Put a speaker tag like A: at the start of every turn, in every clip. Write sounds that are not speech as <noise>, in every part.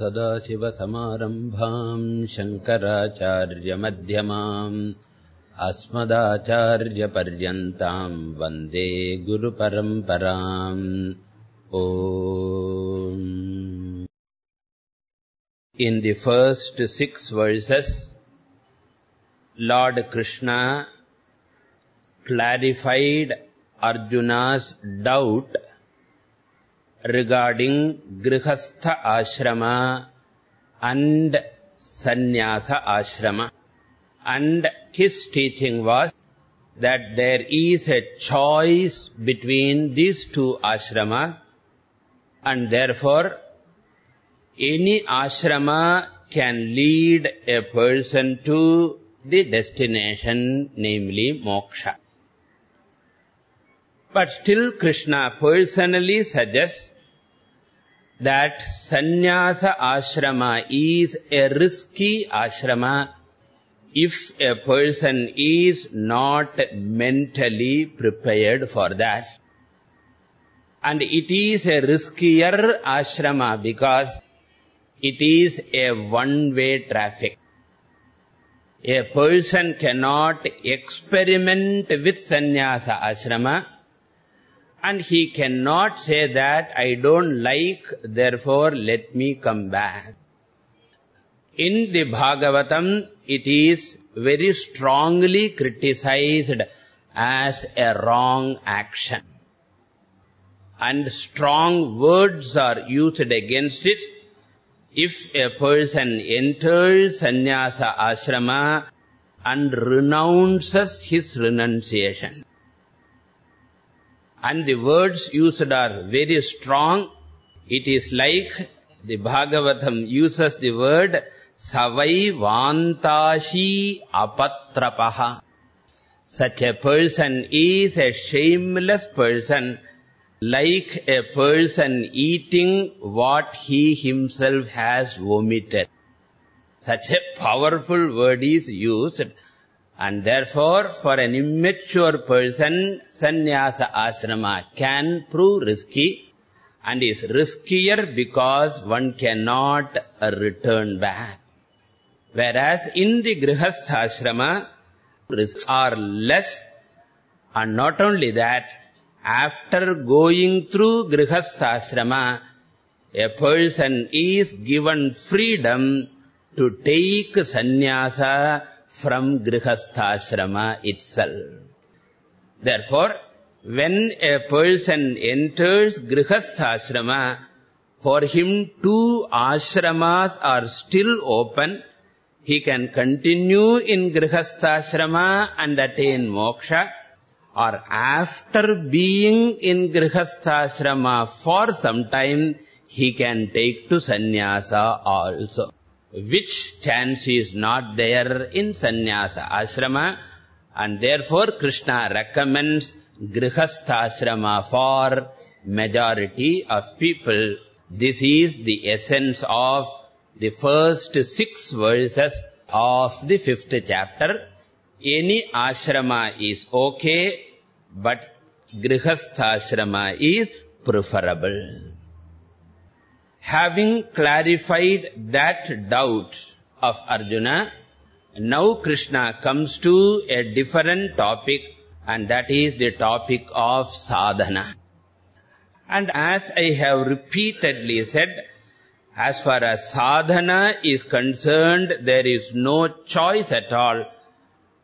A: सदाशिवसमारम्भाम् शङ्कराचार्यमध्यमाम् अस्मदाचार्यपर्यन्ताम् वन्दे गुरुपरम्पराम् ॐ In the first six verses, Lord Krishna clarified Arjuna's doubt regarding Grihastha Ashrama and Sannyasa Ashrama. And his teaching was that there is a choice between these two ashramas and therefore any ashrama can lead a person to the destination, namely moksha. But still Krishna personally suggests that sannyasa ashrama is a risky ashrama if a person is not mentally prepared for that. And it is a riskier ashrama because it is a one-way traffic. A person cannot experiment with sannyasa ashrama and he cannot say that I don't like, therefore let me come back. In the Bhagavatam, it is very strongly criticized as a wrong action. And strong words are used against it. If a person enters sannyasa ashrama and renounces his renunciation, and the words used are very strong, it is like the Bhagavatam uses the word savai vantashi apatrapaha. Such a person is a shameless person, like a person eating what he himself has vomited. Such a powerful word is used. And therefore, for an immature person, sannyasa ashrama can prove risky and is riskier because one cannot return back. Whereas in the grihastha ashrama, risks are less and not only that, after going through grihastha ashrama, a person is given freedom to take sannyasa from grihastha itself. Therefore, when a person enters grihastha for him two ashramas are still open, he can continue in grihastha and attain moksha, or after being in grihastha for some time, he can take to sannyasa also which chance is not there in sannyasa ashrama and therefore Krishna recommends grihastha ashrama for majority of people. This is the essence of the first six verses of the fifth chapter. Any ashrama is okay, but grihastha ashrama is preferable. Having clarified that doubt of Arjuna, now Krishna comes to a different topic and that is the topic of sadhana. And as I have repeatedly said, as far as sadhana is concerned, there is no choice at all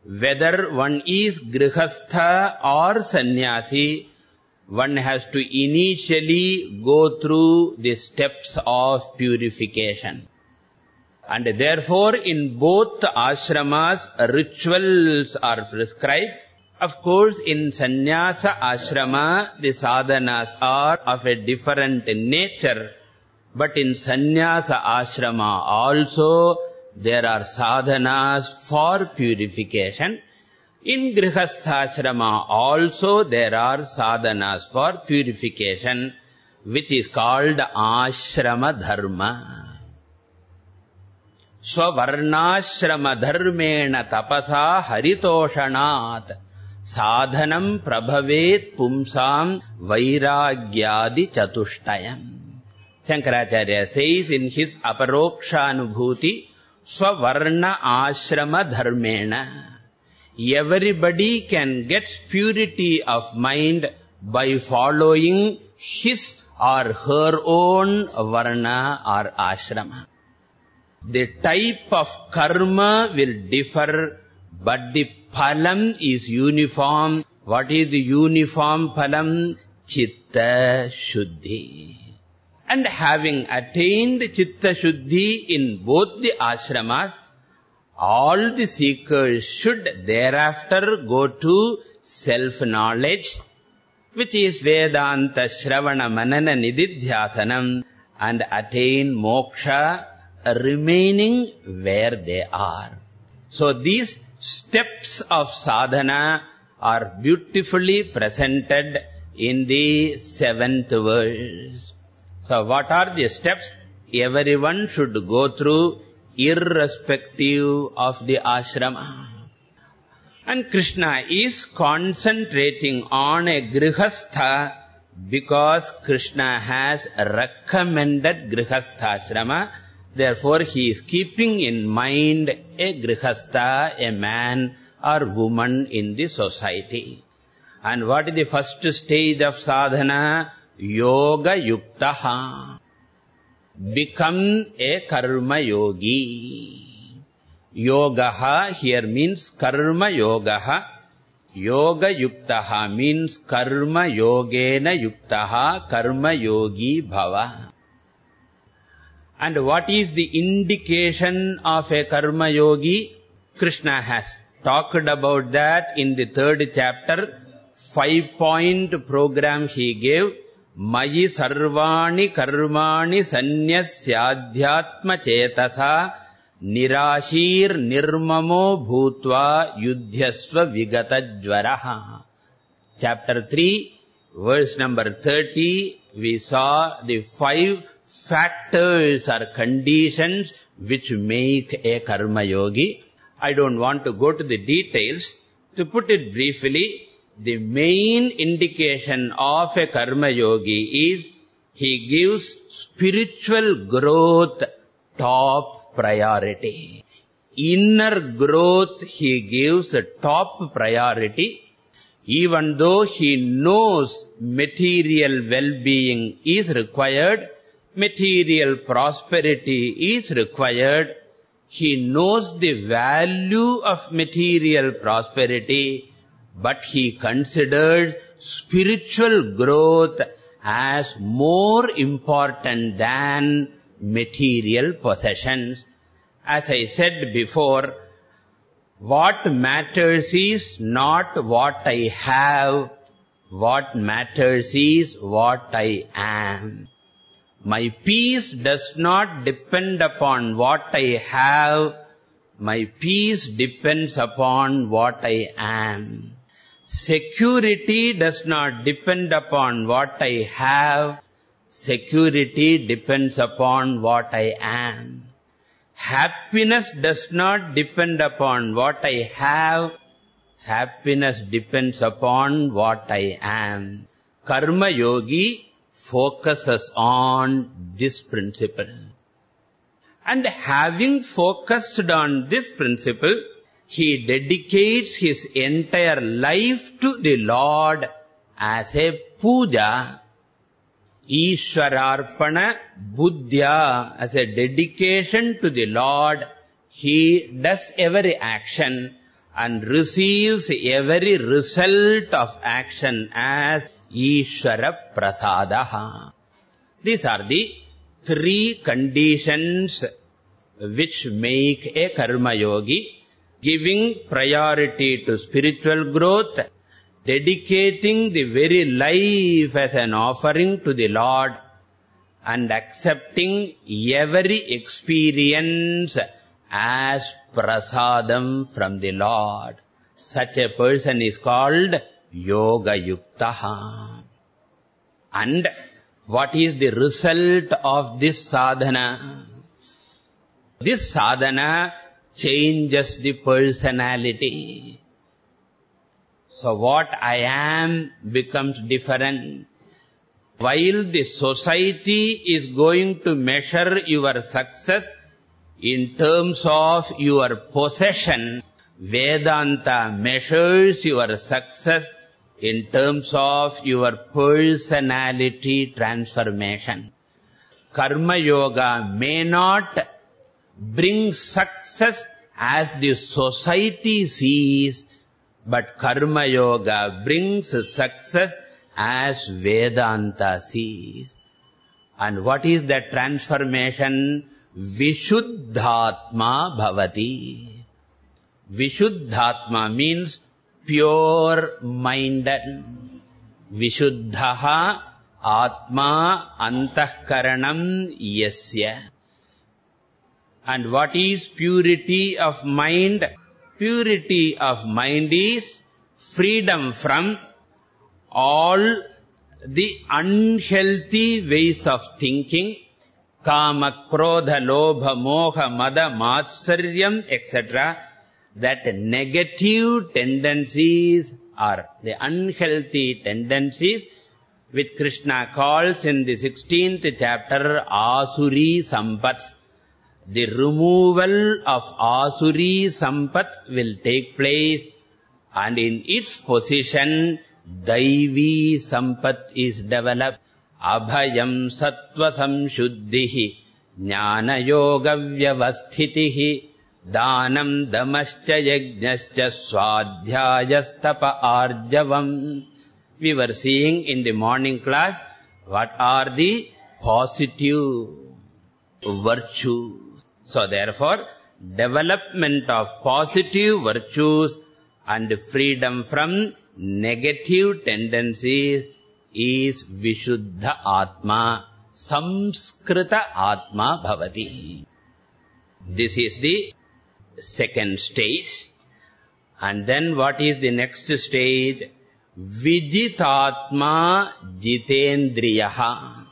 A: whether one is grihastha or sannyasi, one has to initially go through the steps of purification. And therefore, in both ashramas, rituals are prescribed. Of course, in sannyasa ashrama, the sadhanas are of a different nature. But in sannyasa ashrama also, there are sadhanas for purification. In Grihastha also there are sadhanas for purification, which is called ashrama dharma. Swavarnashrama dharmena tapasa haritoshanat sadhanam prabhavet pumsam vairagyadi chatushtayam. Shankaracharya says in his Aparokshanubhuti, Swavarna Ashrama Dharmena. Everybody can get purity of mind by following his or her own varna or ashrama. The type of karma will differ, but the phalam is uniform. What is the uniform phalam? Chitta Shuddhi. And having attained Chitta Shuddhi in both the ashramas, all the seekers should thereafter go to self-knowledge, which is Vedanta Shravana Manana Nididhyasanam, and attain moksha remaining where they are. So these steps of sadhana are beautifully presented in the seventh verse. So what are the steps everyone should go through irrespective of the ashrama? And Krishna is concentrating on a grihastha because Krishna has recommended grihastha Therefore, he is keeping in mind a grihastha, a man or woman in the society. And what is the first stage of sadhana? Yoga yuktaha. Become a karma yogi. Yogaha here means karma yogaha. Yoga yuktaha means karma yogena yuktaha, karma yogi bhava. And what is the indication of a karma yogi? Krishna has talked about that in the third chapter. Five-point program he gave. Sanyasyadhyatma chetasa nirashir nirmamo bhutva yudhyasva vigatajvaraha. Chapter 3, verse number 30, we saw the five factors or conditions which make a karma yogi. I don't want to go to the details. To put it briefly, the main indication of a karma yogi is he gives spiritual growth top priority. Inner growth he gives a top priority. Even though he knows material well-being is required, material prosperity is required, he knows the value of material prosperity, but he considered spiritual growth as more important than material possessions. As I said before, what matters is not what I have, what matters is what I am. My peace does not depend upon what I have. My peace depends upon what I am. Security does not depend upon what I have. Security depends upon what I am. Happiness does not depend upon what I have. Happiness depends upon what I am. Karma Yogi focuses on this principle. And having focused on this principle, he dedicates his entire life to the Lord as a puja, Ishwararpana Buddhya, as a dedication to the Lord. He does every action and receives every result of action as Ishvara Prasadaha. These are the three conditions which make a karma yogi, giving priority to spiritual growth, dedicating the very life as an offering to the Lord, and accepting every experience as prasadam from the Lord. Such a person is called yoga yuktaha. And what is the result of this sadhana? This sadhana changes the personality. So what I am becomes different. While the society is going to measure your success in terms of your possession, Vedanta measures your success in terms of your personality transformation. Karma Yoga may not bring success as the society sees, but Karma Yoga brings success as Vedanta sees. And what is that transformation? Vishuddhatma bhavati. Vishuddhatma means pure-minded. Vishuddhaha atma antahkaranam yasya. And what is purity of mind? Purity of mind is freedom from all the unhealthy ways of thinking, kama, krodha, lobha, moha, mada, matsaryam, etc that negative tendencies are the unhealthy tendencies which Krishna calls in the 16th chapter Asuri Sampats. The removal of Asuri Sampats will take place and in its position Daivi Sampat is developed. Abhayam Sattva Samshuddhihi Jnana Yoga Vyavasthitihi दानम् दमश्च यज्ञश्च स्वाध्यायस्तप आर्जवम् we were seeing in the morning class what are the positive virtues so therefore development of positive virtues and freedom from negative tendencies is vishuddha atma samskrita atma bhavati this is the second stage. And then what is the next stage? Vijitatma jitendriyaha.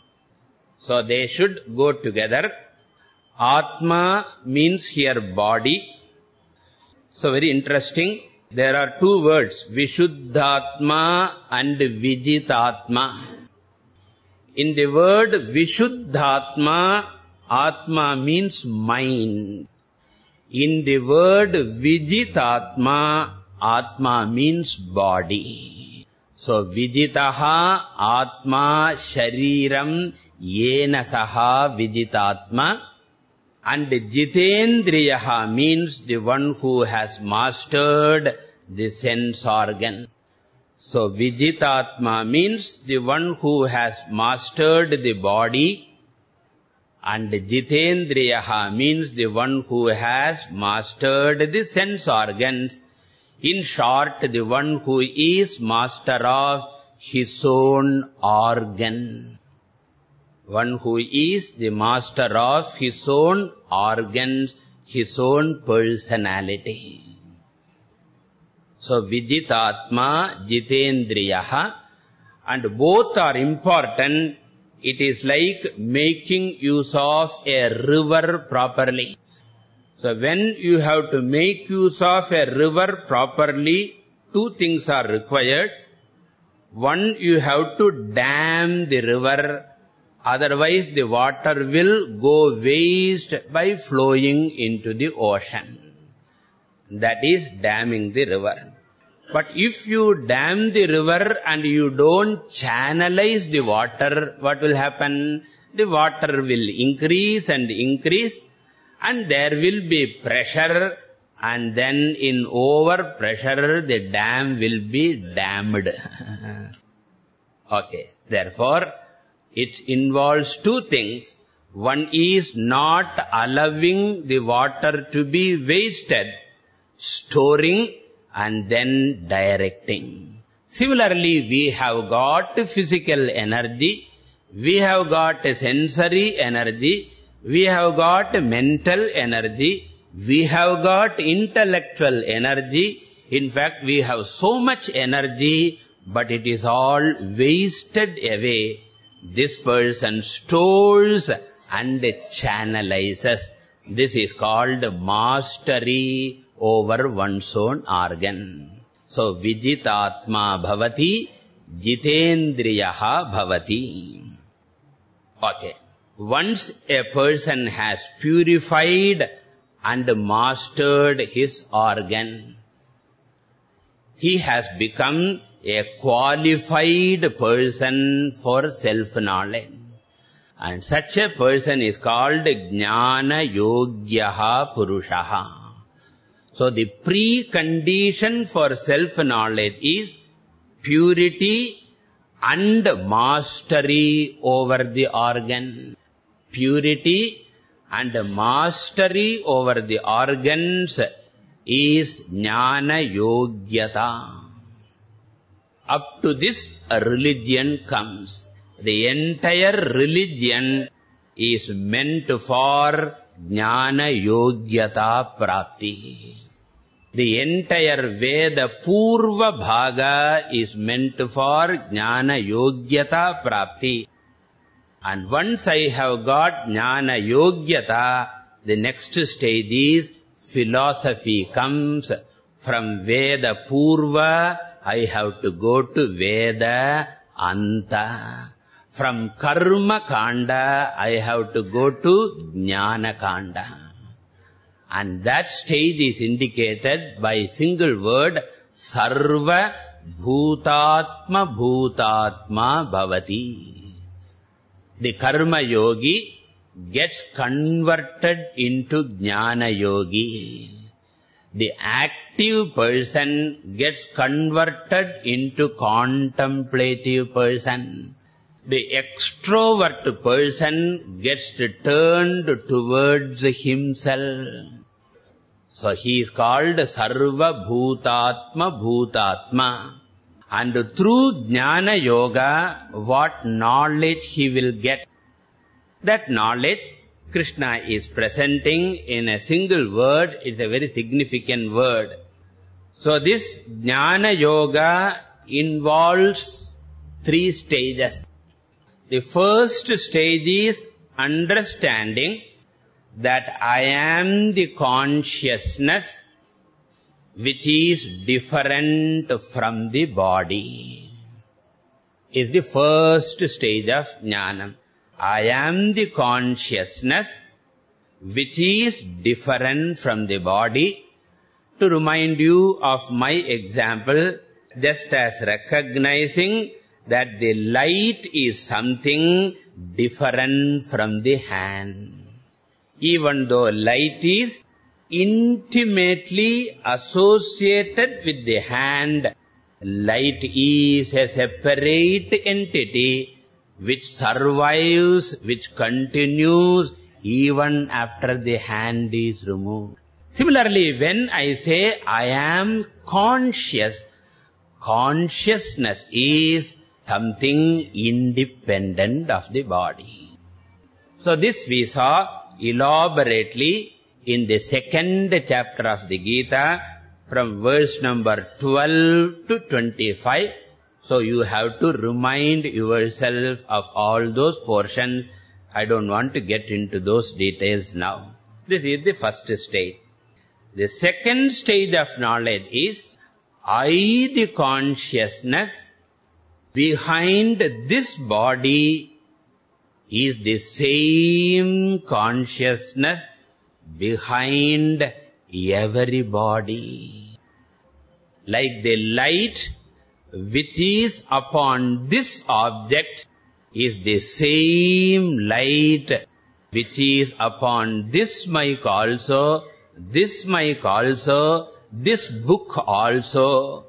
A: So they should go together. Atma means here body. So very interesting. There are two words, Vishuddhatma and Vijitatma. In the word Vishuddhatma, Atma means mind. In the word Vijitatma, Atma Atma means body. So Vijitaha Atma Shariram Yena Saha Vijitatma and Jitendriyaha means the one who has mastered the sense organ. So Vijitatma means the one who has mastered the body and Jitendriyaha means the one who has mastered the sense organs. In short, the one who is master of his own organ. One who is the master of his own organs, his own personality. So, Vijitatma, Jitendriyaha, and both are important it is like making use of a river properly. So when you have to make use of a river properly, two things are required. One, you have to dam the river, otherwise the water will go waste by flowing into the ocean. That is damming the river. But if you dam the river and you don't channelize the water, what will happen? The water will increase and increase and there will be pressure and then in over pressure the dam will be dammed. <laughs> okay, therefore it involves two things. One is not allowing the water to be wasted, storing and then directing. Similarly, we have got physical energy, we have got sensory energy, we have got mental energy, we have got intellectual energy. In fact, we have so much energy, but it is all wasted away. This person stores and channelizes. This is called mastery over one's own organ. So, Vijitatma bhavati jitendriyaha bhavati. Okay. Once a person has purified and mastered his organ, he has become a qualified person for self-knowledge. And such a person is called Jnana Yogyaha Purushaha. So the precondition for self-knowledge is purity and mastery over the organ. Purity and mastery over the organs is Jnana Yogyata. Up to this, a religion comes. The entire religion is meant for Jnana Yogyata Prapti. The entire Veda Purva Bhaga is meant for Jnana Yogyata Prapti. And once I have got Jnana Yogyata, the next stage is philosophy comes. From Veda Purva, I have to go to Veda Anta. From Karma Kanda, I have to go to Jnana Kanda. And that stage is indicated by single word, Sarva Bhutatma Bhutatma Bhavati. The Karma Yogi gets converted into Jnana Yogi. The active person gets converted into contemplative person. The extrovert person gets turned towards himself. So he is called Sarva Bhutatma Bhutatma. And through Jnana Yoga, what knowledge he will get? That knowledge Krishna is presenting in a single word. It's a very significant word. So this Jnana Yoga involves three stages. The first stage is understanding that I am the consciousness which is different from the body. Is the first stage of jnanam. I am the consciousness which is different from the body. To remind you of my example, just as recognizing that the light is something different from the hand. Even though light is intimately associated with the hand, light is a separate entity which survives, which continues even after the hand is removed. Similarly, when I say I am conscious, consciousness is something independent of the body. So this we saw elaborately in the second chapter of the Gita from verse number 12 to 25. So you have to remind yourself of all those portions. I don't want to get into those details now. This is the first stage. The second stage of knowledge is I, the consciousness, behind this body is the same consciousness behind everybody. Like the light which is upon this object is the same light which is upon this mic also, this mic also, this book also.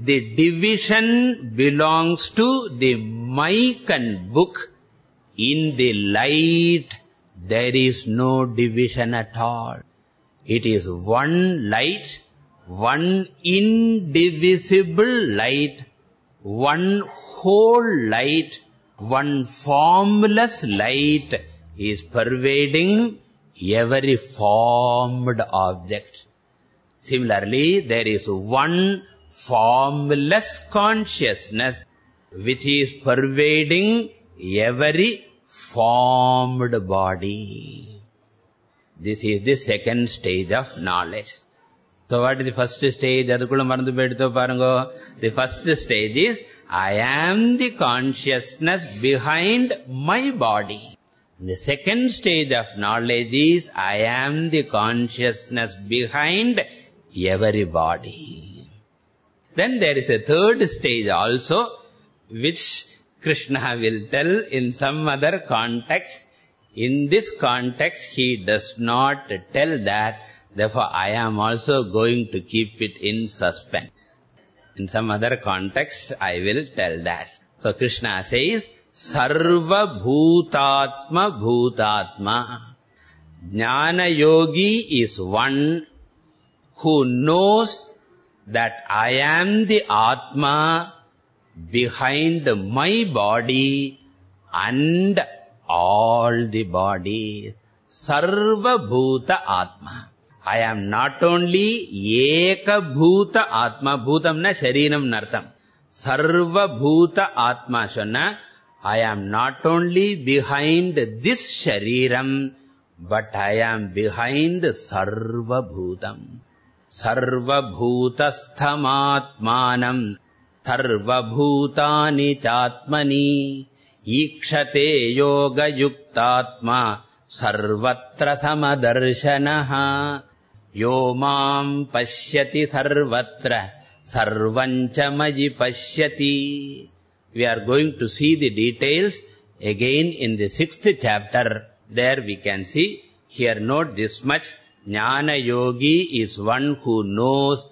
A: The division belongs to the mic and book. In the light, there is no division at all. It is one light, one indivisible light, one whole light, one formless light is pervading every formed object. Similarly, there is one formless consciousness which is pervading every formed body. This is the second stage of knowledge. So what is the first stage? The first stage is, I am the consciousness behind my body. The second stage of knowledge is, I am the consciousness behind everybody. Then there is a third stage also, which Krishna will tell in some other context. In this context, he does not tell that. Therefore, I am also going to keep it in suspense. In some other context, I will tell that. So, Krishna says, Knows that I am the Atma behind my body and all the bodies. Sarva Bhuta Atma. I am not only Eka Bhuta Atma, Bhutam na Shariram Nartam. Sarva Bhuta Atma Shana. Not only behind this Shariram, but I am behind Sarva Bhutam. Sarva Bhutasthamaatmanam. सर्वभूतानि चात्मनि ईक्षते योगयुक्तात्मा सर्वत्र समदर्शनः यो माम् पश्यति सर्वत्र सर्वम् च मयि पश्यति we are going to see the details again in the sixth chapter there we can see here note this much jnana yogi is one who knows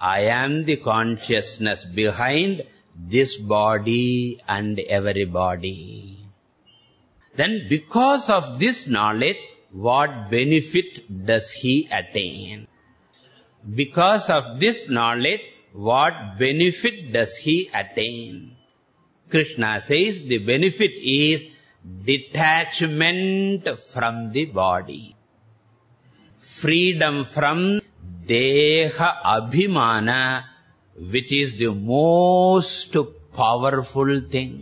A: I am the consciousness behind this body and everybody. Then because of this knowledge, what benefit does he attain? Because of this knowledge, what benefit does he attain? Krishna says the benefit is detachment from the body. Freedom from deha abhimana which is the most powerful thing.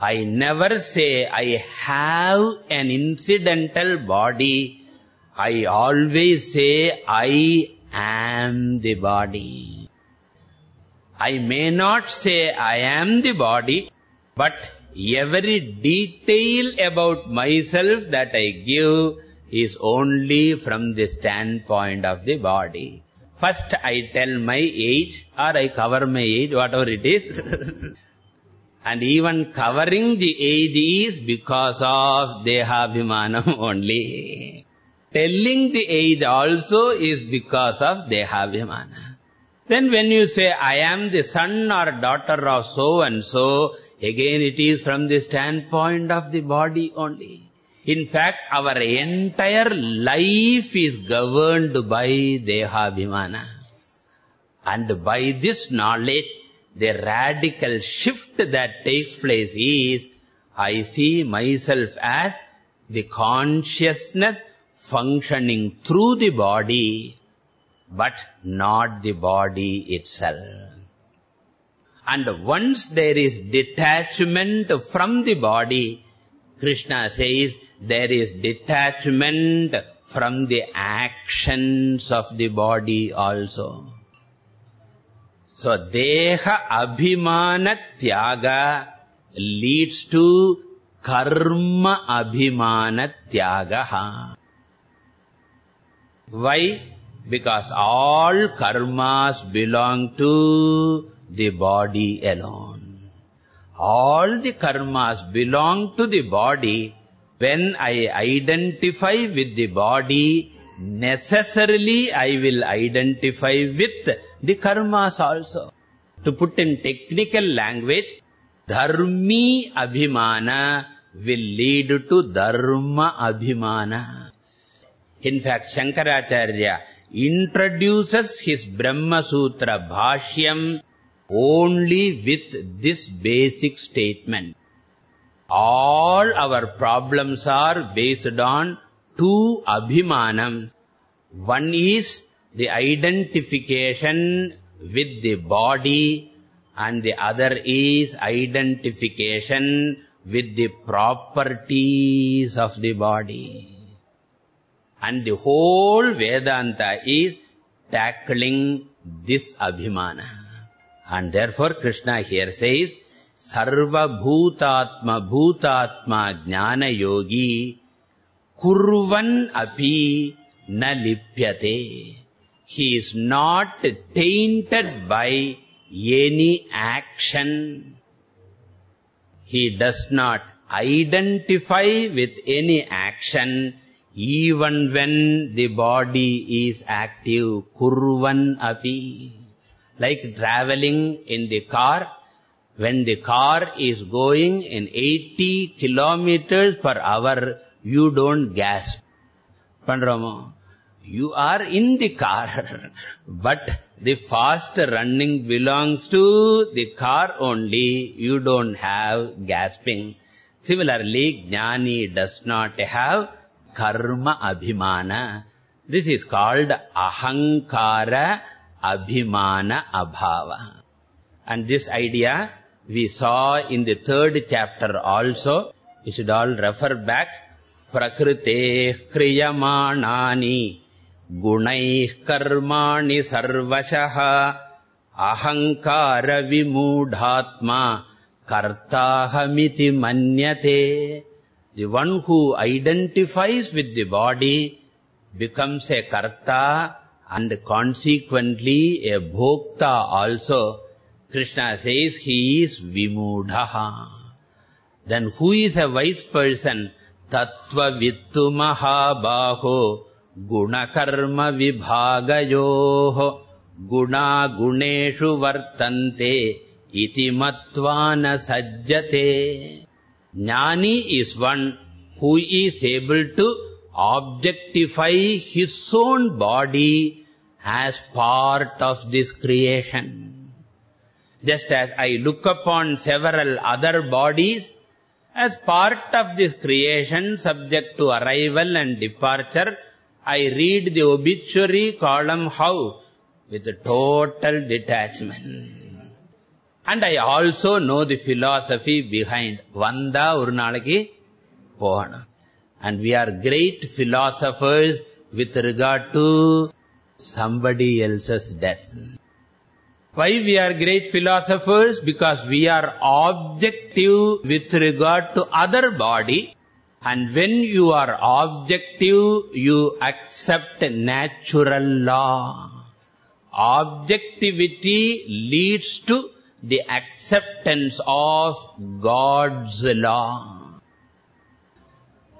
A: I never say i have an incidental body. I always say i am the body i may not say i am the body but every detail about myself that i give is only from the standpoint of the body. First I tell my age or I cover my age, whatever it is. <laughs> and even covering the age is because of Dehabhimanam <laughs> only. Telling the age also is because of Dehabhimana. Then when you say, I am the son or daughter of so-and-so, again it is from the standpoint of the body only. In fact, our entire life is governed by Dehabhimana. And by this knowledge, the radical shift that takes place is, I see myself as the consciousness functioning through the body, but not the body itself. And once there is detachment from the body, Krishna says, there is detachment from the actions of the body also. So, Deha Abhimana Tyaga leads to Karma Abhimana Tyagaha. Why? Because all karmas belong to the body alone. All the karmas belong to the body when I identify with the body, necessarily I will identify with the karmas also. To put in technical language, dharmi abhimana will lead to dharma abhimana. In fact, Shankaracharya introduces his Brahma Sutra Bhashyam only with this basic statement all our problems are based on two abhimanam. One is the identification with the body and the other is identification with the properties of the body. And the whole Vedanta is tackling this abhimana. And therefore Krishna here says, Sarva Bhutatma Bhutatma Jnana Yogi Kurvan Api Na Lipyate. He is not tainted by any action. He does not identify with any action even when the body is active. Kurvan api. Like traveling in the car. When the car is going in 80 kilometers per hour, you don't gasp. Pandramo. You are in the car, <laughs> but the fast running belongs to the car only. You don't have gasping. Similarly, Jnani does not have karma abhimana. This is called ahankara abhimana abhava. And this idea we saw in the third chapter also. We should all refer back. Prakrite kriyamanani गुणैः कर्माणि सर्वशः अहङ्कारविमूढात्मा कर्ताहमिति मन्यते The one who identifies with the body becomes a karta and consequently a bhokta also. Krishna says he is vimudhaha. Then who is a wise person? Tattva vittu mahabaho गुणकर्म विभागयोः गुणा गुणेषु वर्तन्ते इति मत्वा न सज्जते Jnani is one who is able to objectify his own body as part of this creation. Just as I look upon several other bodies as part of this creation subject to arrival and departure, I read the obituary column how? With total detachment. And I also know the philosophy behind. Vanda Urnalaki Pohana. And we are great philosophers with regard to somebody else's death. Why we are great philosophers? Because we are objective with regard to other body and when you are objective, you accept natural law. Objectivity leads to the acceptance of God's law.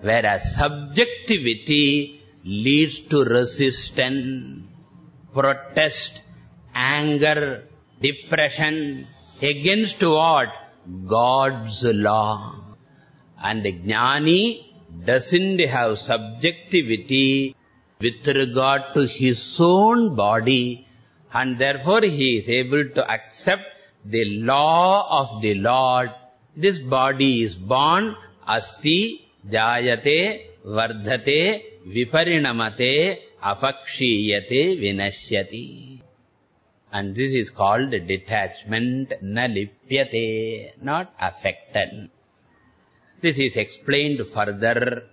A: Whereas subjectivity leads to resistance, protest, anger, depression against what? God's law. And the Jnani doesn't have subjectivity with regard to his own body and therefore he is able to accept the law of the Lord. This body is born, asti, jayate, vardhate, viparinamate, apakshiyate, vinashyati. And this is called detachment, na lipyate, not affected. This is explained further.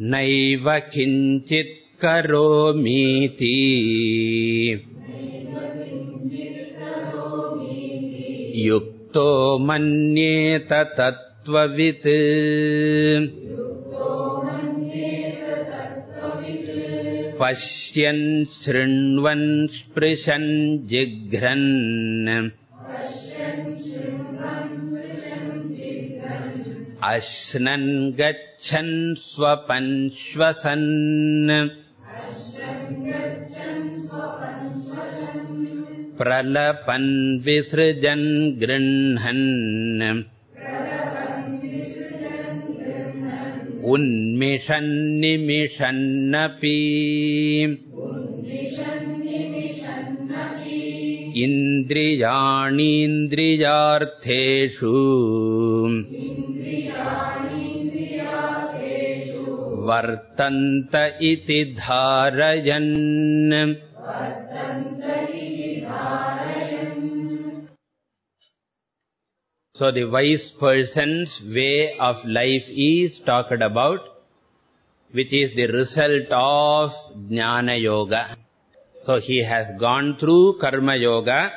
A: Naiva kinchit karomiti. Yukto manyeta tattvavit. पश्यन् शृण्वन् स्पृशन् जिघ्रन् अश्नन् गच्छन् स्वपन् श्वसन् प्रलपन् विसृजन् गृह्णन्। उन्मिषन्निमिषन्नपि। इन्द्रियाणीन्द्रियार्थेषु। वर्तन्त इति धारयन् So the wise person's way of life is talked about, which is the result of Jnana Yoga. So he has gone through Karma Yoga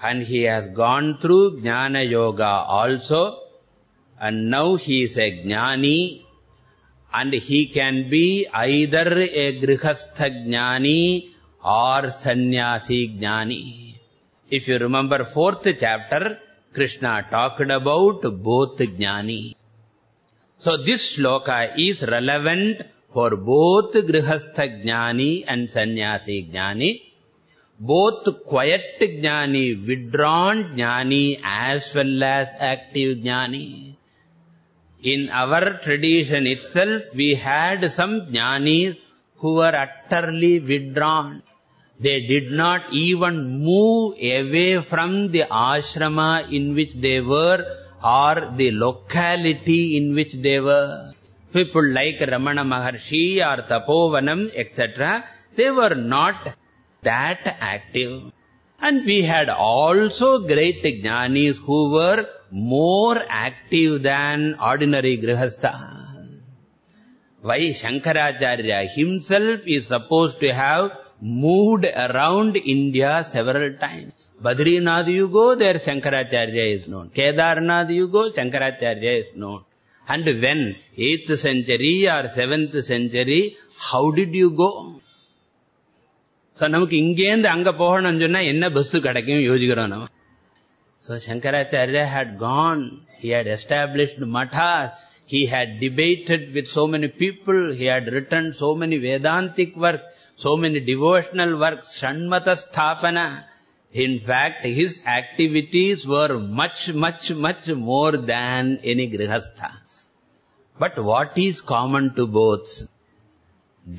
A: and he has gone through Jnana Yoga also, and now he is a Jnani, and he can be either a Grihastha Jnani or Sannyasi Jnani. If you remember fourth chapter, Krishna talked about both Jnani. So this shloka is relevant for both Grihastha Jnani and Sannyasi Jnani both quiet jnani, withdrawn jnani as well as active jnani. In our tradition itself, we had some jnanis who were utterly withdrawn. They did not even move away from the ashrama in which they were or the locality in which they were. People like Ramana Maharshi or Tapovanam, etc., they were not that active. And we had also great jnanis who were more active than ordinary grihastha. Why Shankaracharya himself is supposed to have moved around India several times. Badrinath you go, there Shankaracharya is known. Kedarnath you go, Shankaracharya is known. And when 8th century or 7th century, how did you go? So நமக்கு இங்கேருந்து அங்க போகணும்னு சொன்னா என்ன bus கிடைக்கும் யோசிக்கிறோம் நம்ம so Shankaracharya had gone he had established mathas he had debated with so many people he had written so many vedantic works so many devotional works shanmata sthapana. In fact his activities were much much much more than any grihastha. But what is common to both?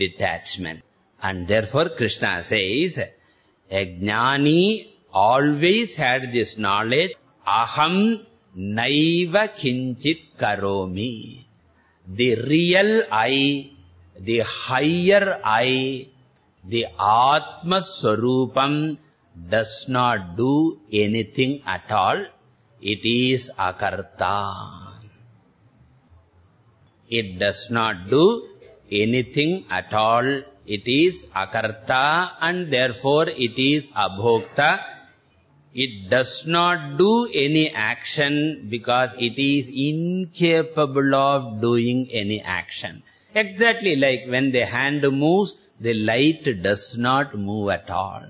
A: Detachment. And therefore Krishna says, a jnani always had this knowledge, aham naiva kinchit karomi. The real I, the higher I, the Atma Swarupam does not do anything at all. It is akarta. It does not do anything at all it is akarta and therefore it is abhokta. It does not do any action because it is incapable of doing any action. Exactly like when the hand moves, the light does not move at all.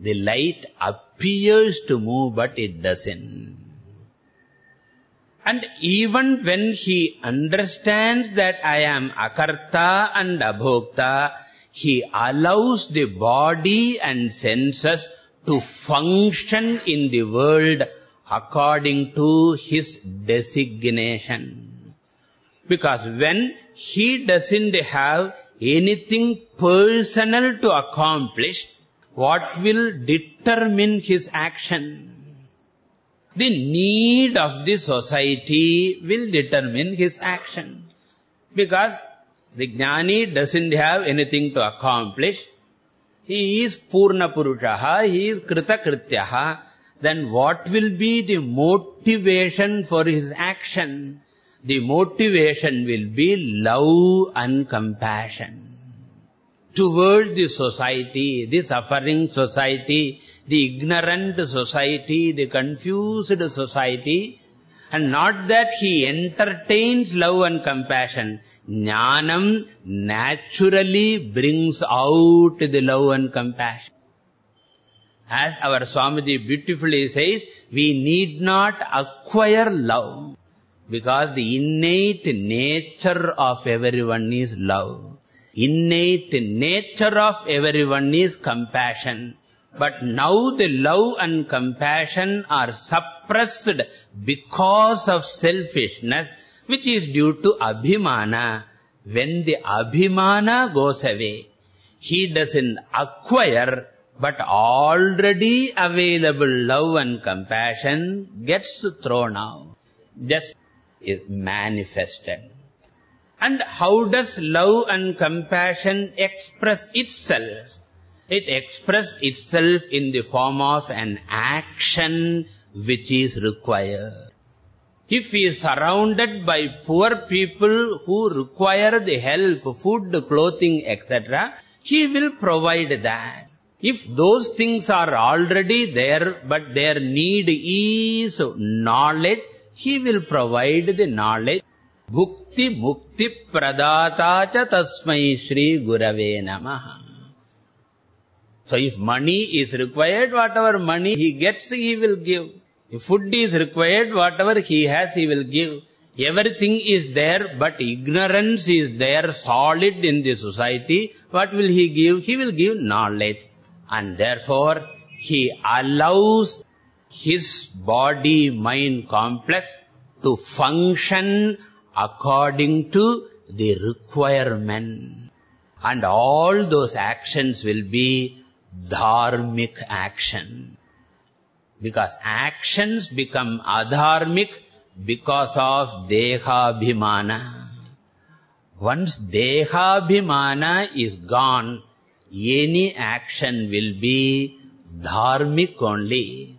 A: The light appears to move but it doesn't. And even when he understands that I am akarta and abhokta, he allows the body and senses to function in the world according to his designation. Because when he doesn't have anything personal to accomplish, what will determine his action? The need of the society will determine his action. Because the jnani doesn't have anything to accomplish. He is Purna Purushaha, he is Krita Krityaha. Then what will be the motivation for his action? The motivation will be love and compassion. Towards the society, the suffering society, the ignorant society, the confused society, and not that he entertains love and compassion. Jnanam naturally brings out the love and compassion. As our Swamiji beautifully says, we need not acquire love. Because the innate nature of everyone is love. Innate nature of everyone is compassion. But now the love and compassion are suppressed because of selfishness, which is due to abhimana. When the abhimana goes away, he doesn't acquire, but already available love and compassion gets thrown out. Just is manifested. And how does love and compassion express itself? It expresses itself in the form of an action which is required. If he is surrounded by poor people who require the help, food, clothing, etc., he will provide that. If those things are already there, but their need is knowledge, he will provide the knowledge. Bhukti mukti pradata cha tasmai Shri Gurave Namaha. So if money is required, whatever money he gets, he will give. If food is required, whatever he has, he will give. Everything is there, but ignorance is there solid in the society. What will he give? He will give knowledge. And therefore, he allows his body-mind complex to function according to the requirement. And all those actions will be dharmic action. Because actions become adharmic because of dehabhimana. Once dehabhimana is gone, any action will be dharmic only.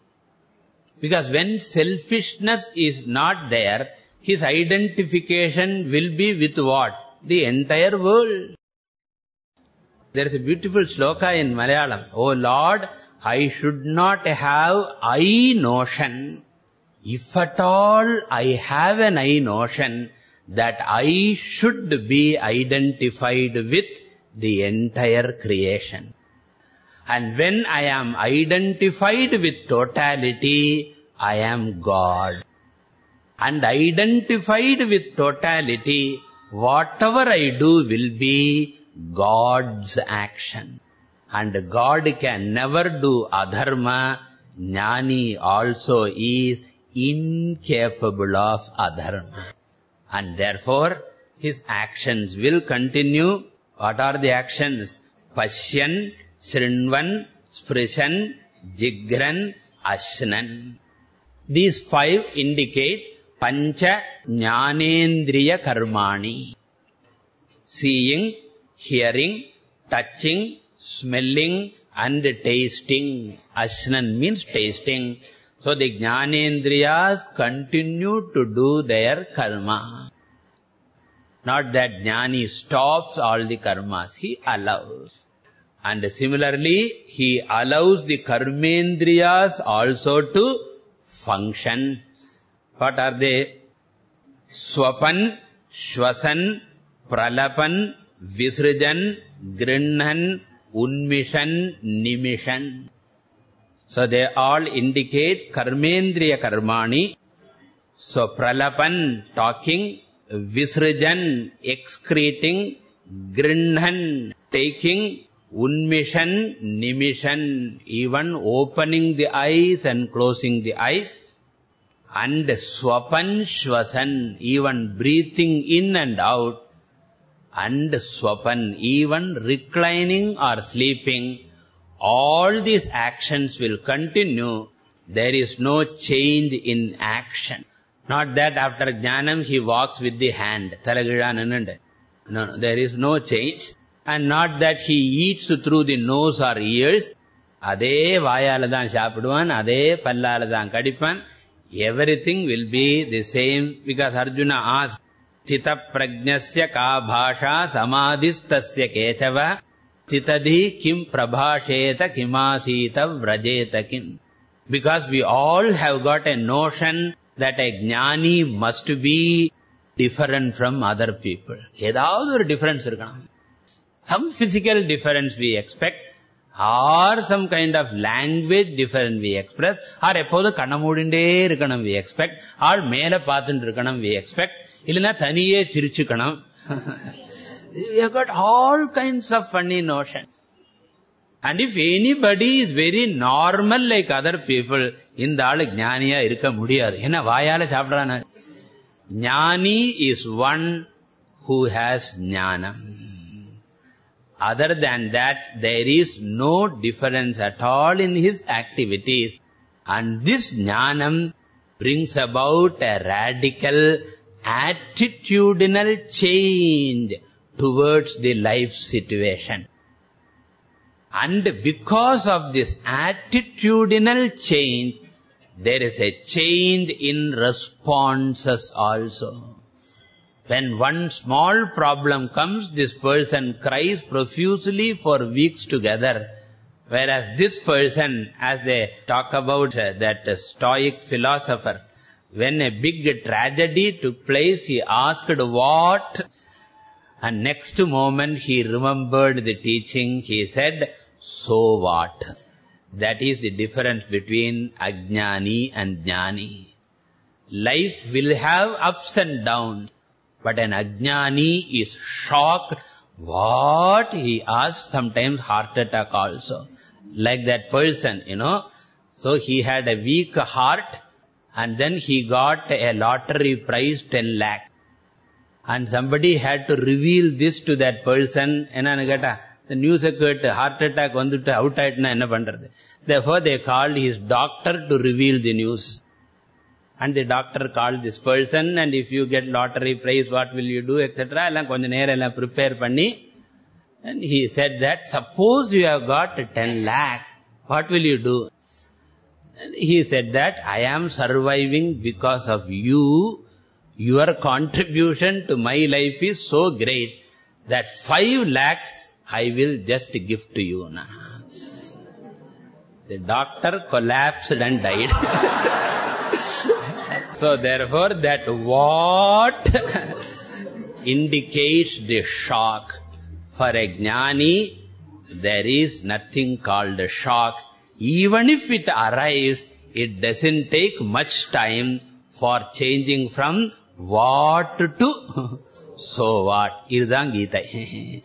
A: Because when selfishness is not there, his identification will be with what? The entire world. There is a beautiful sloka in Malayalam. Oh Lord, I should not have I notion. If at all I have an I notion, that I should be identified with the entire creation. And when I am identified with totality, I am God. And identified with totality, whatever I do will be God's action. And God can never do adharma. Jnani also is incapable of adharma. And therefore, his actions will continue what are the actions? Pashyan, Srinvan, Sprishan, Jigran, Ashnan. These five indicate Pancha Jnanendriya Karmani. Seeing, hearing, touching, smelling and tasting. Ashnan means tasting. So the Jnanendriyas continue to do their karma. Not that jnani stops all the karmas. He allows. And similarly, he allows the karmendriyas also to function. What are they? Swapan, Shwasan, Pralapan, Visrijan, Grinhan, Unmishan, Nimishan. So they all indicate karmendriya karmani. So pralapan, talking, Visrajan, excreting, Grinhan, taking, Unmishan, Nimishan, even opening the eyes and closing the eyes, and Swapan, Shwasan, even breathing in and out, and swapan, even reclining or sleeping, all these actions will continue. There is no change in action. Not that after jnanam he walks with the hand. No, there is no change. And not that he eats through the nose or ears. Adhe vayaladhan shapiduvan, adhe pallaladhan kadipan. Everything will be the same because Arjuna asked, chita prajnasya ka bhasha samadhistasya kechava chitadhi kim prabhasheta kimasita vrajeta kim because we all have got a notion that a jnani must be different from other people. ஏதாவது ஒரு difference இருக்கணும். Some physical difference we expect, or some kind of language difference we express, or எப்போதும் கண்ண மூடிண்டே இருக்கணும் we expect, or மேல பார்த்துட்டு இருக்கணும் we expect, இல்லைன்னா தனியே சிரிச்சுக்கணும். we have got all kinds of funny notions. And if anybody is very normal like other people, இந்த ஆளு ஞானியா இருக்க முடியாது. என்ன வாயால சாப்பிடுறான? ஞானி is one who has ஞானம். Other than that, there is no difference at all in his activities. And this ஞானம் brings about a radical attitudinal change towards the life situation. And because of this attitudinal change, there is a change in responses also. When one small problem comes, this person cries profusely for weeks together. Whereas this person, as they talk about uh, that stoic philosopher, when a big tragedy took place, he asked what? And next moment he remembered the teaching. He said, so what? That is the difference between ajnani and jnani. Life will have ups and downs. But an ajnani is shocked. What? He asked sometimes heart attack also. Like that person, you know. So he had a weak heart and then he got a lottery prize 10 lakhs. And somebody had to reveal this to that person. The news occurred, heart attack, out at Therefore, they called his doctor to reveal the news. And the doctor called this person, and if you get lottery prize, what will you do, etc. prepare panni. And he said that, suppose you have got 10 lakh, what will you do? He said that i am surviving because of you your contribution to my life is so great that 5 lakhs I will just give to you. Na. The doctor collapsed and died. <laughs> so therefore that what indicates the shock. For a jnani, there is nothing called a shock. Even if it arrives, it doesn't take much time for changing from what to <laughs> so what. இதுதான் கீதை <laughs>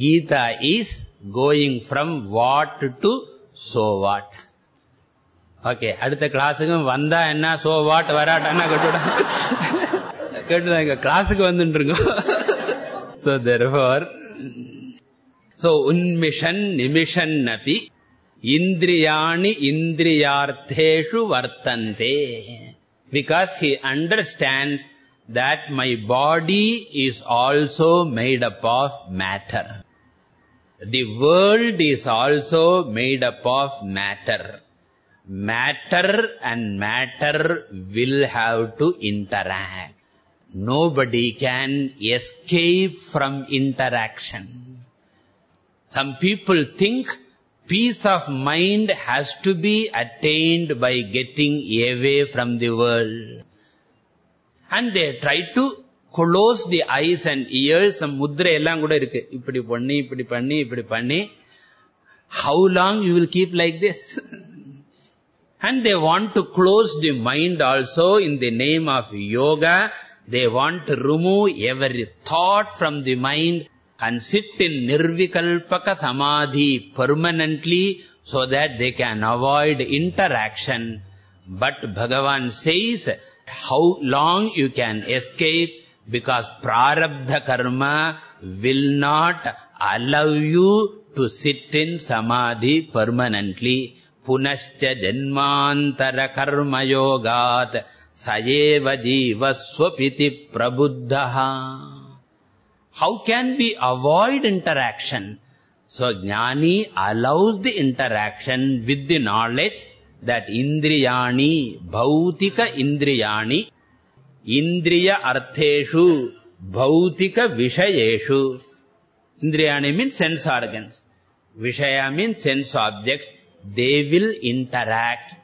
A: Gita is going from what to so what. Okay அடுத்த கிளாஸுக்கு வந்தா என்ன so what வராட்டா கேட்டுடா கேட்டுதான் எங்க கிளாஸுக்கு வந்துட்டு so தெர்ஃபார் so உன்மிஷன் நிமிஷன் Appi Indriyani indriyartheshu vartante. Because he understands that my body is also made up of matter. The world is also made up of matter. Matter and matter will have to interact. Nobody can escape from interaction. Some people think peace of mind has to be attained by getting away from the world. And they try to close the eyes and ears. Mudra ellam kuda irukku. Ipdi panni, ipdi panni, ipdi panni. How long you will keep like this? <laughs> and they want to close the mind also in the name of yoga. They want to remove every thought from the mind. And sit in nirvikalpaka samadhi permanently so that they can avoid interaction. But bhagavan says how long you can escape? Because prarabdha karma will not allow you to sit in samadhi permanently. Punascha janmantara karma yogat. Sayeva jivaswapiti prabuddhaha how can we avoid interaction? So jnani allows the interaction with the knowledge that indriyani bhautika indriyani indriya artheshu bhautika vishayeshu. Indriyani means sense organs. Vishaya means sense objects. They will interact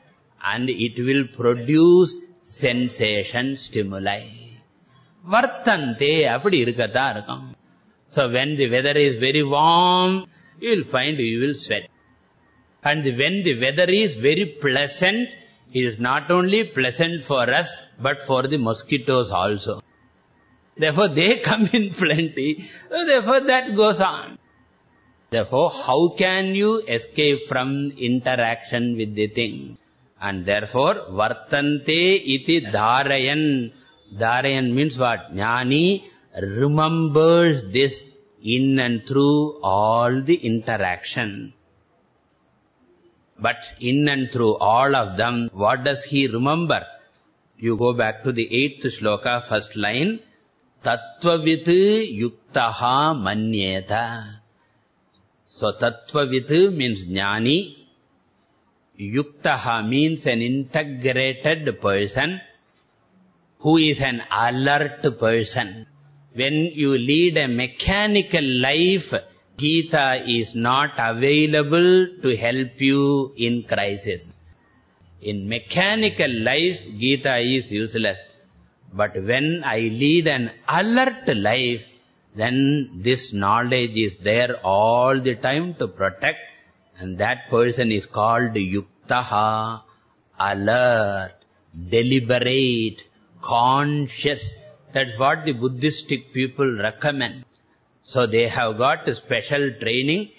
A: and it will produce sensation stimuli vartante அப்படி இருக்கதா இருக்கும் so when the weather is very warm you will find you will sweat and when the weather is very pleasant, it is not only pleasant for us, but for the mosquitoes also. Therefore, they <laughs> come in plenty. So therefore, that goes on. Therefore, how can you escape from interaction with the thing? And therefore, vartante iti dharayan. Dharayan means what? Jnani remembers this in and through all the interaction. But in and through all of them, what does he remember? You go back to the eighth shloka, first line. Tattvavit yuktaha manyeta. So tattvavit means jnani. Yuktaha means an integrated person who is an alert person. When you lead a mechanical life, Gita is not available to help you in crisis. In mechanical life, Gita is useless. But when I lead an alert life, then this knowledge is there all the time to protect. And that person is called Yuktaha, alert, deliberate, conscious. That's what the Buddhistic people recommend. So they have got a special training.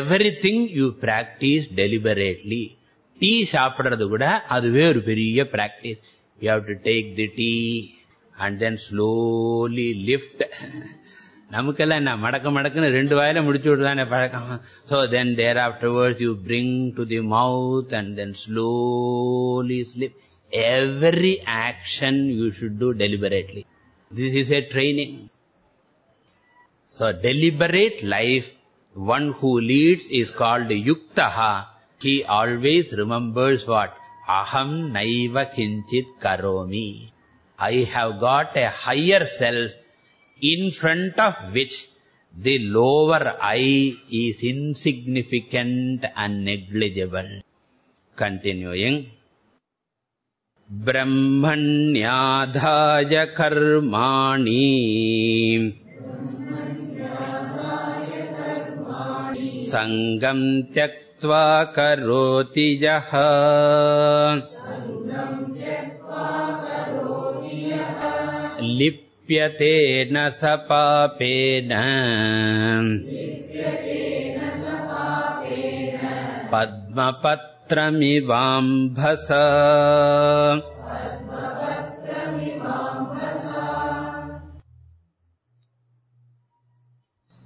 A: Everything you practice deliberately. Tea சாப்பிடுறது கூட அதுவே ஒரு பெரிய practice. You have to take the tea and then slowly lift. நமக்கெல்லாம் என்ன மடக்க மடக்குன்னு ரெண்டு வாயில முடிச்சு விடுதானே பழக்கம் so then thereafterwards you bring to the mouth and then slowly slip every action you should do deliberately. This is a training. So deliberate life one who leads is called yuktaha. He always remembers what? Aham naiva kinchit karomi. I have got a higher self in front of which the lower I is insignificant and negligible. Continuing. ब्रह्मण्याधाय कर्माणि। सङ्गम् त्यक्त्वा करोति यः। लिप् लिप्यते न स पापेन। पद्मपत्रमिवाम्भस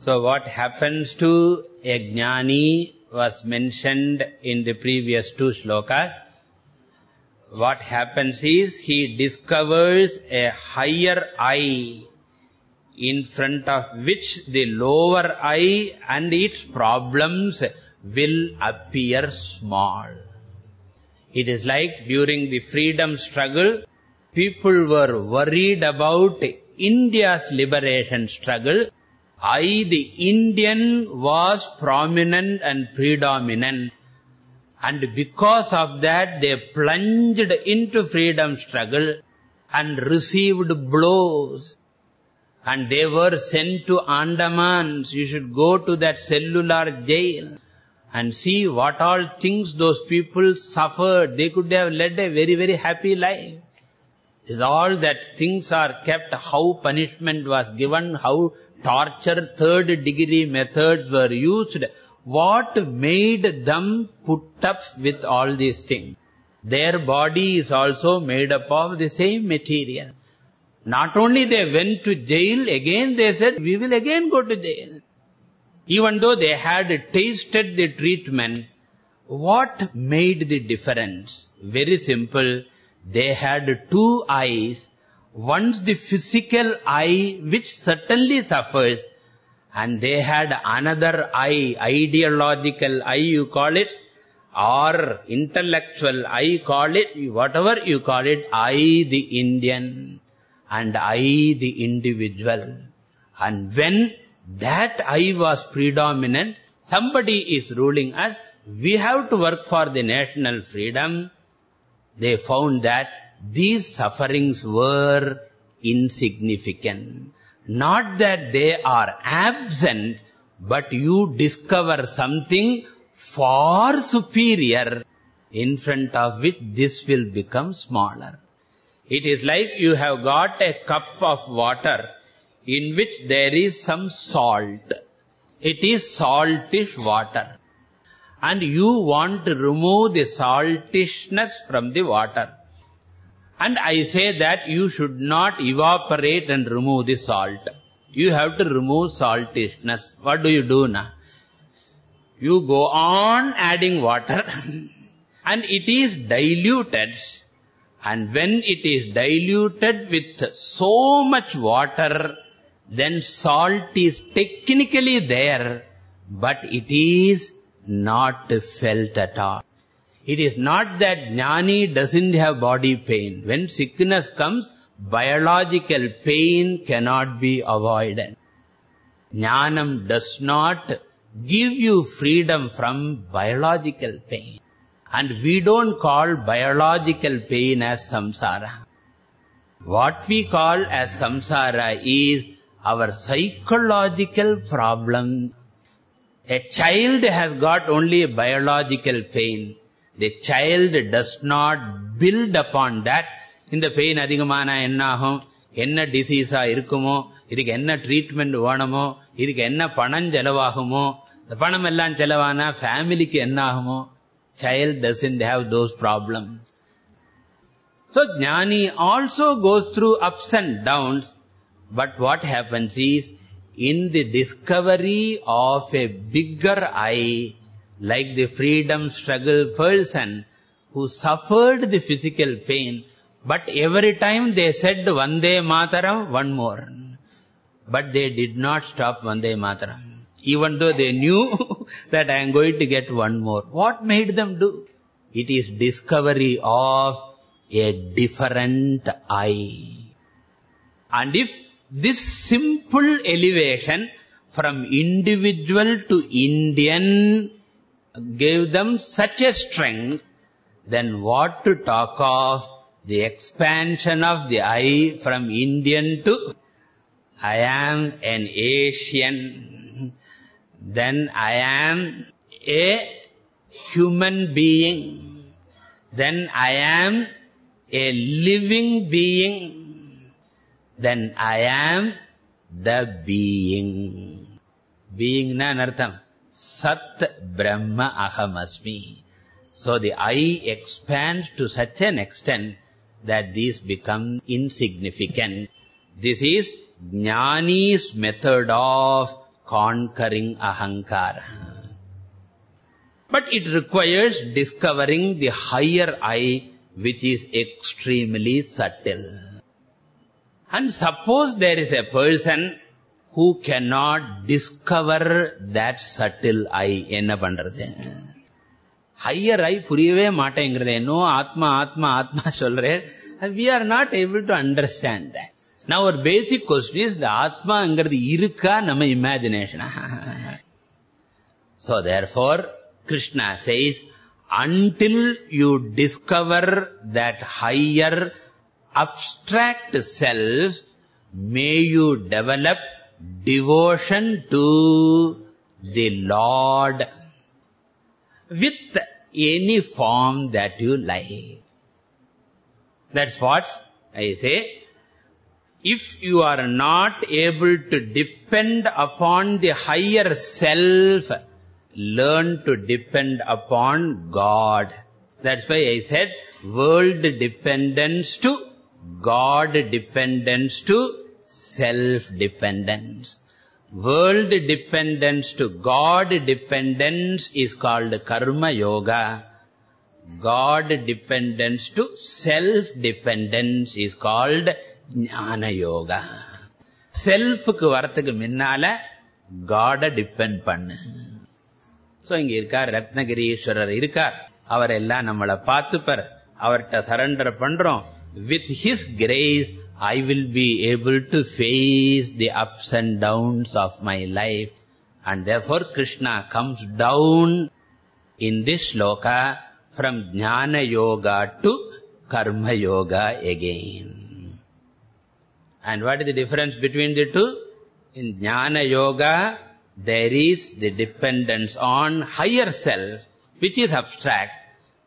A: So what happens to a jnani was mentioned in the previous two shlokas. what happens is he discovers a higher I in front of which the lower I and its problems will appear small. It is like during the freedom struggle, people were worried about India's liberation struggle. I, the Indian, was prominent and predominant and because of that they plunged into freedom struggle and received blows and they were sent to Andamans. You should go to that cellular jail and see what all things those people suffered. They could have led a very, very happy life. Is all that things are kept, how punishment was given, how torture, third degree methods were used. What made them put up with all these things? Their body is also made up of the same material. Not only they went to jail, again they said, we will again go to jail. Even though they had tasted the treatment, what made the difference? Very simple. They had two eyes. One's the physical eye, which certainly suffers, and they had another eye, ideological eye you call it, or intellectual eye call it, whatever you call it, I the Indian and I the individual. And when that I was predominant, somebody is ruling us, we have to work for the national freedom. They found that these sufferings were insignificant. Not that they are absent, but you discover something far superior in front of which this will become smaller. It is like you have got a cup of water in which there is some salt. It is saltish water. And you want to remove the saltishness from the water. And I say that you should not evaporate and remove the salt. You have to remove saltishness. What do you do now? You go on adding water <laughs> and it is diluted. And when it is diluted with so much water, then salt is technically there, but it is not felt at all. It is not that jnani doesn't have body pain. When sickness comes, biological pain cannot be avoided. Jnanam does not give you freedom from biological pain. And we don't call biological pain as samsara. What we call as samsara is our psychological problem. A child has got only biological pain. The child does not build upon that. இந்த pain அதிகமான என்ன ஆகும் என்ன டிசீஸா இருக்குமோ இதுக்கு என்ன treatment வேணுமோ இதுக்கு என்ன பணம் செலவாகுமோ இந்த பணம் எல்லாம் செலவானா ஃபேமிலிக்கு என்ன ஆகுமோ child doesn't have those problems. So Jnani also goes through ups and downs, but what happens is, in the discovery of a bigger I, like the freedom struggle person who suffered the physical pain, but every time they said Vande Mataram, one more. But they did not stop Vande Mataram. Even though they knew <laughs> that I am going to get one more. What made them do? It is discovery of a different I. And if this simple elevation from individual to Indian gave them such a strength, then what to talk of the expansion of the I from Indian to I am an Asian, then I am a human being, then I am a living being, then I am the being. Being na anartham. Sat Brahma Ahamasmi. So the I expands to such an extent that these become insignificant. This is Jnani's method of conquering ahankara. But it requires discovering the higher I which is extremely subtle. And suppose there is a person who cannot discover that subtle I, என்ன பண்றது higher I புரியவே மாட்டேங்கிறது என்னோ ஆத்மா ஆத்மா ஆத்மா சொல்றேன் we are not able to understand that now our basic question is the ஆத்மாங்கிறது இருக்கா நம்ம imagination so therefore krishna says until you discover that higher abstract self may you develop devotion to the lord with any form that you like. That's what i say. If you are not able to depend upon the higher self learn to depend upon god. That's why i said world dependence to god dependence to self dependence world dependence to god dependence is called karma yoga god dependence to self dependence is called ஞான யோகா செல்ஃபுக்கு வரத்துக்கு முன்னால காட depend பண்ணு so இங்க இருக்கார் ரத்னகிரீஸ்வரர் இருக்கார் அவர் எல்லாம் நம்மளை பார்த்துப்பார் அவர்கிட்ட சரண்டர் பண்றோம் with his grace I will be able to face the ups and downs of my life. And therefore Krishna comes down in this shloka from Jnana Yoga to Karma Yoga again. And what is the difference between the two? In Jnana Yoga, there is the dependence on higher self, which is abstract.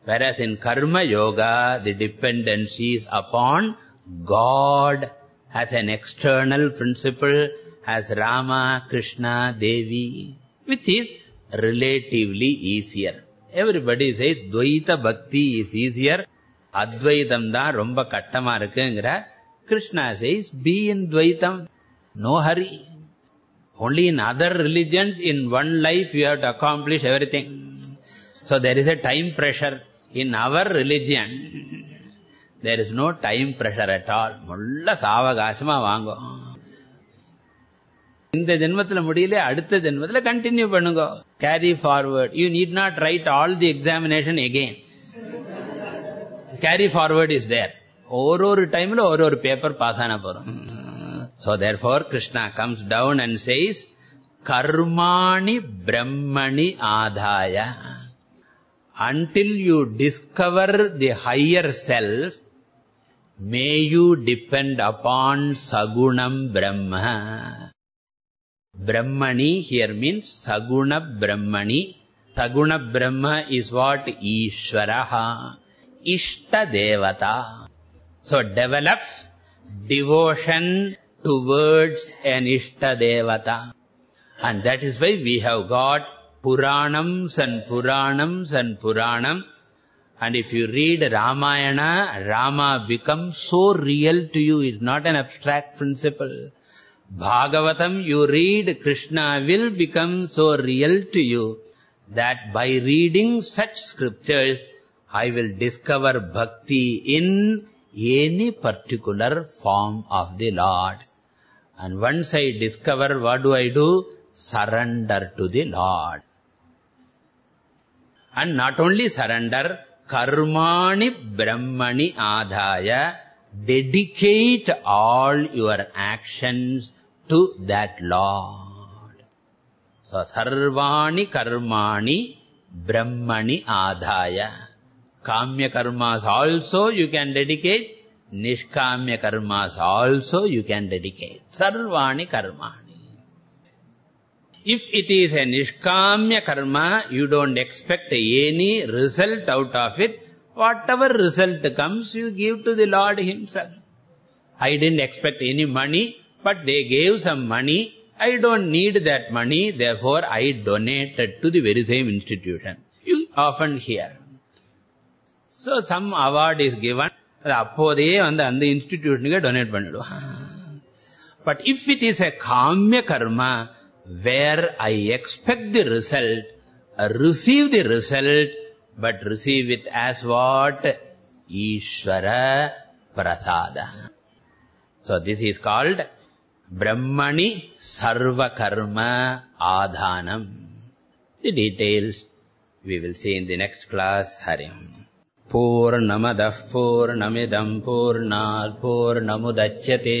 A: Whereas in Karma Yoga, the dependence is upon God as an external principle as Rama, Krishna, Devi, which is relatively easier. Everybody says Dvaita Bhakti is easier, Advaitam da rumba kattama irukkuengra. Krishna says be in Dvaitam, no hurry. Only in other religions, in one life you have to accomplish everything. So there is a time pressure. In our religion, there is no time pressure at all. முள்ள சாவகாசமா வாங்கும் இந்த ஜென்மத்துல முடியல அடுத்த ஜென்மத்துல continue பண்ணுங்க carry forward you need not write all the examination again carry forward is there ஒரு ஒரு டைம்ல ஒரு ஒரு பேப்பர் பாஸ் ஆன போறோம் so therefore krishna comes down and says karmani brahmani adhaya until you discover the higher self may you depend upon sagunam brahma. Brahmani here means saguna brahmani. Saguna brahma is what? Ishvaraha. Ishta devata. So develop devotion towards an ishta devata. And that is why we have got puranams and puranams and puranam and if you read ramayana rama becomes so real to you it's not an abstract principle. Bhagavatam you read krishna will become so real to you that by reading such scriptures i will discover bhakti in any particular form of the lord. And once i discover what do i do? Surrender to the lord. And not only surrender adhaya dedicate all your actions to that lord. So sarvani karmani brahmani adhaya. Kamya karmas also you can dedicate. Nishkamya karmas also you can dedicate. Sarvani karmani if it is a nishkamya karma, you don't expect any result out of it. Whatever result comes, you give to the Lord Himself. I didn't expect any money, but they gave some money. I don't need that money, therefore I donated to the very same institution. You often hear. So some award is given, அப்போதே வந்து அந்த இன்ஸ்டிடியூஷனுக்கு donate பண்ணிடுவான் but if it is a காமிய கர்மா where I expect the result, receive the result, but receive it as what? Ishvara prasada. So this is called Brahmani Sarva Karma Adhanam. The details we will see in the next class. Harim. पूर्णमदः पूर्णमिदम् पूर्णात् पूर्णमुदच्यते